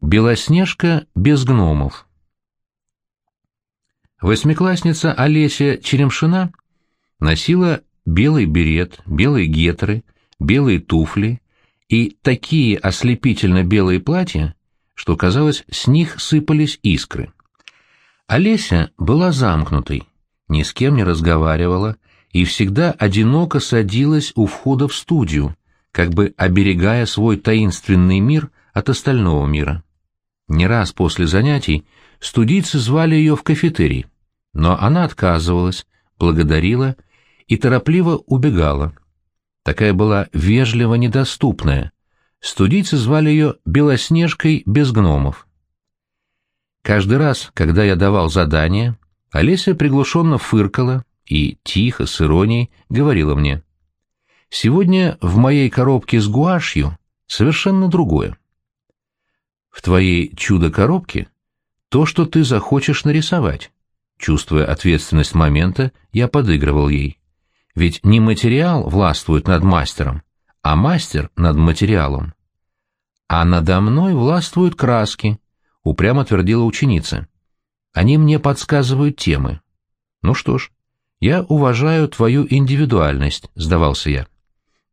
Белоснежка без гномов. Восьмиклассница Олеся Черемшина носила белый берет, белые гетры, белые туфли и такие ослепительно белые платья, что, казалось, с них сыпались искры. Олеся была замкнутой, ни с кем не разговаривала и всегда одиноко садилась у входа в студию, как бы оберегая свой таинственный мир от остального мира. Не раз после занятий студийцы звали ее в кафетерий, но она отказывалась, благодарила и торопливо убегала. Такая была вежливо недоступная. Студийцы звали ее Белоснежкой без гномов. Каждый раз, когда я давал задание, Олеся приглушенно фыркала и тихо, с иронией, говорила мне. «Сегодня в моей коробке с гуашью совершенно другое. В твоей чудо-коробке то, что ты захочешь нарисовать. Чувствуя ответственность момента, я подыгрывал ей. Ведь не материал властвует над мастером, а мастер над материалом. А надо мной властвуют краски, упрямо твердила ученица. Они мне подсказывают темы. Ну что ж, я уважаю твою индивидуальность, сдавался я.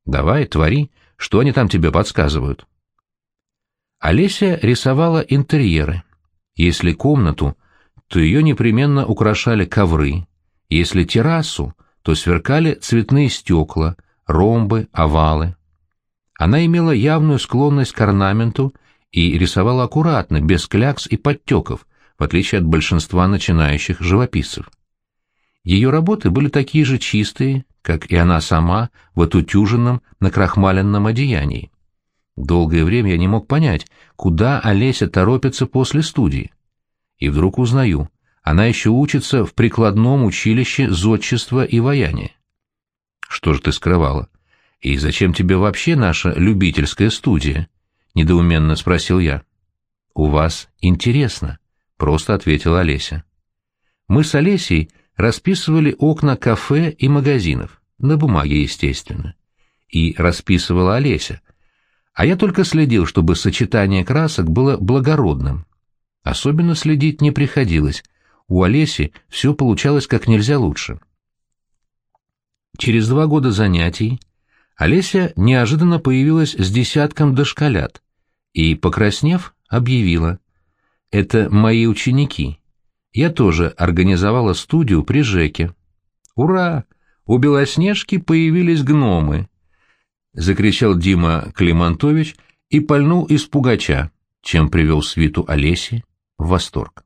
Давай, твори, что они там тебе подсказывают. Олеся рисовала интерьеры. Если комнату, то ее непременно украшали ковры, если террасу, то сверкали цветные стекла, ромбы, овалы. Она имела явную склонность к орнаменту и рисовала аккуратно, без клякс и подтеков, в отличие от большинства начинающих живописцев. Ее работы были такие же чистые, как и она сама в отутюженном, накрахмаленном одеянии. Долгое время я не мог понять, куда Олеся торопится после студии. И вдруг узнаю, она еще учится в прикладном училище зодчества и ваяния. Что же ты скрывала? И зачем тебе вообще наша любительская студия? Недоуменно спросил я. У вас интересно, просто ответила Олеся. Мы с Олесей расписывали окна кафе и магазинов, на бумаге, естественно. И расписывала Олеся, а я только следил, чтобы сочетание красок было благородным. Особенно следить не приходилось. У Олеси все получалось как нельзя лучше. Через два года занятий Олеся неожиданно появилась с десятком дошколят и, покраснев, объявила. «Это мои ученики. Я тоже организовала студию при Жеке». «Ура! У Белоснежки появились гномы!» — закричал Дима Климантович и пальнул из пугача, чем привел свиту Олеси в восторг.